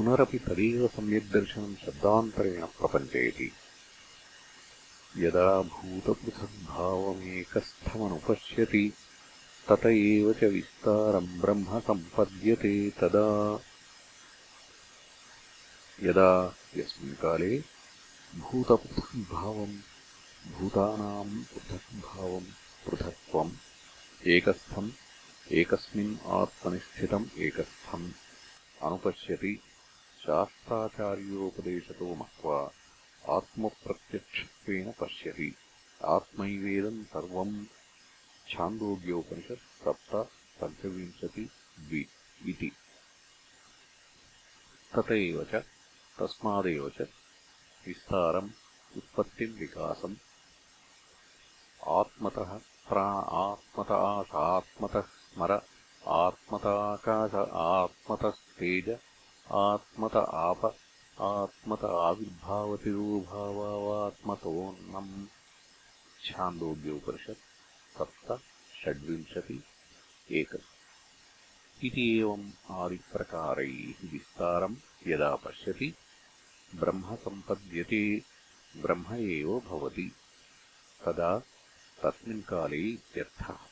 पुनरपि तदेव सम्यग्दर्शनम् शब्दान्तरेण प्रपञ्चयति यदा भूतपृथग्भावमेकस्थमनुपश्यति तत एव च विस्तारम् ब्रह्म सम्पद्यते तदा। यदा यस्मिन् काले भूतपृथग्भावम् भूतानाम् पृथग्भावम् पृथक्त्वम् एकस्थम् एकस्मिन् आत्मनिस्थितम् एकस्थम् अनुपश्यति शास्त्राचार्योपदेशतो मत्वा आत्मप्रत्यक्षत्वेन पश्यति। आत्मैवेदम् सर्वम् छान्दोग्योपनिषत् सप्त पञ्चविंशति द्वि इति। तत एव च तस्मादेव च विस्तारम् उत्पत्तिम् विकासम्। आत्मतः प्राण आत्मत आशात्मतः स्मर आत्मत आकाश आत्मतस्तेज आत्मत आप आत्मत आविर्भावतिरोभावात्मतोऽन्नम् छान्दोग्योपनिषत् सप्त षड्विंशति एकम्। इति एवम् आदिप्रकारैः विस्तारम् यदा पश्यति ब्रह्म सम्पद्यते ब्रह्म एव भवति। तदा तस्मिन् काले इत्यर्थः